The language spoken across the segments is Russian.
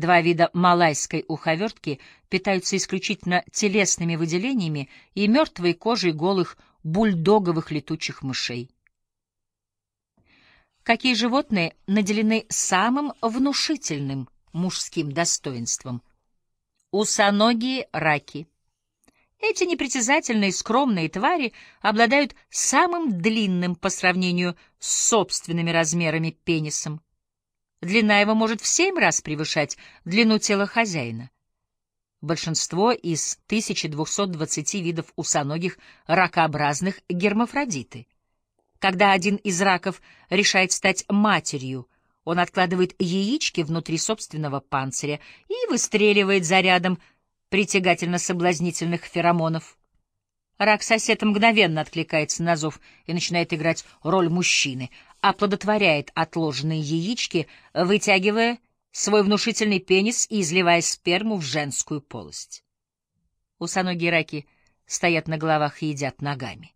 Два вида малайской уховертки питаются исключительно телесными выделениями и мертвой кожей голых бульдоговых летучих мышей. Какие животные наделены самым внушительным мужским достоинством? Усоногие раки. Эти непритязательные скромные твари обладают самым длинным по сравнению с собственными размерами пенисом. Длина его может в семь раз превышать длину тела хозяина. Большинство из 1220 видов усоногих ракообразных гермафродиты. Когда один из раков решает стать матерью, он откладывает яички внутри собственного панциря и выстреливает зарядом притягательно-соблазнительных феромонов. Рак-сосед мгновенно откликается на зов и начинает играть роль мужчины, оплодотворяет отложенные яички, вытягивая свой внушительный пенис и изливая сперму в женскую полость. Усоногие раки стоят на головах и едят ногами.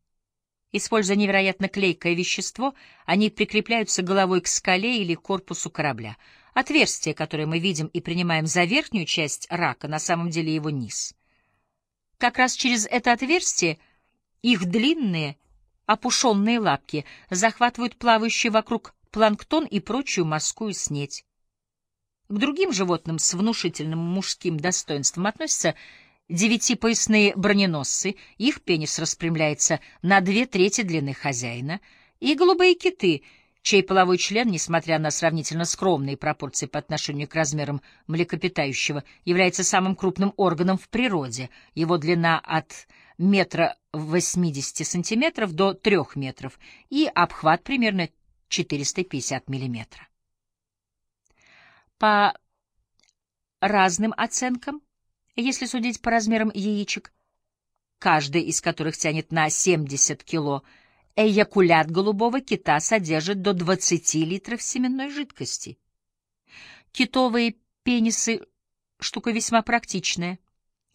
Используя невероятно клейкое вещество, они прикрепляются головой к скале или корпусу корабля. Отверстие, которое мы видим и принимаем за верхнюю часть рака, на самом деле его низ. Как раз через это отверстие их длинные, опушенные лапки захватывают плавающий вокруг планктон и прочую морскую снеть. К другим животным с внушительным мужским достоинством относятся девятипоясные броненосцы, их пенис распрямляется на две трети длины хозяина, и голубые киты, чей половой член, несмотря на сравнительно скромные пропорции по отношению к размерам млекопитающего, является самым крупным органом в природе. Его длина от метра восьмидесяти сантиметров до трех метров и обхват примерно 450 миллиметров. По разным оценкам, если судить по размерам яичек, каждый из которых тянет на 70 кило, эякулят голубого кита содержит до 20 литров семенной жидкости. Китовые пенисы — штука весьма практичная.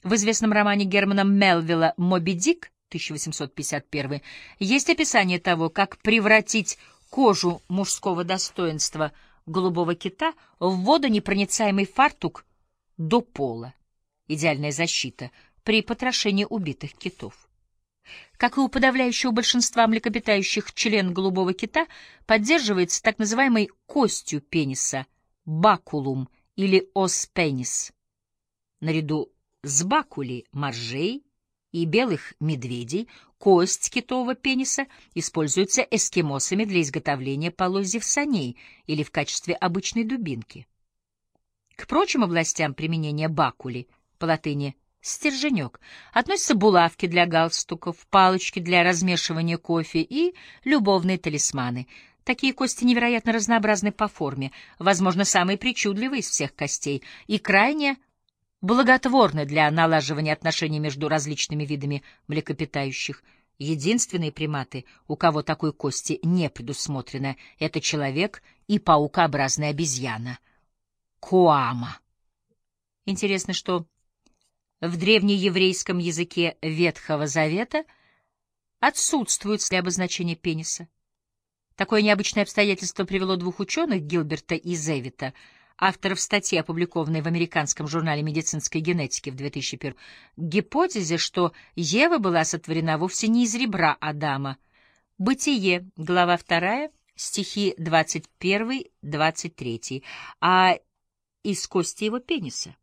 В известном романе Германа Мелвилла «Моби Дик» 1851 есть описание того, как превратить кожу мужского достоинства голубого кита в водонепроницаемый фартук до пола идеальная защита при потрошении убитых китов. Как и у подавляющего большинства млекопитающих, член голубого кита поддерживается так называемой костью пениса — бакулум или оспенис. Наряду с бакули моржей и белых медведей кость китового пениса используется эскимосами для изготовления полозьев саней или в качестве обычной дубинки. К прочим областям применения бакули — по латыни «стерженек», относятся булавки для галстуков, палочки для размешивания кофе и любовные талисманы. Такие кости невероятно разнообразны по форме, возможно, самые причудливые из всех костей, и крайне благотворны для налаживания отношений между различными видами млекопитающих. Единственные приматы, у кого такой кости не предусмотрено, это человек и паукообразная обезьяна — Куама. Интересно, что в древнееврейском языке Ветхого Завета отсутствует для обозначения пениса. Такое необычное обстоятельство привело двух ученых, Гилберта и Зевита, авторов статьи, опубликованной в американском журнале медицинской генетики в 2001 к гипотезе, что Ева была сотворена вовсе не из ребра Адама. Бытие, глава 2, стихи 21-23, а из кости его пениса.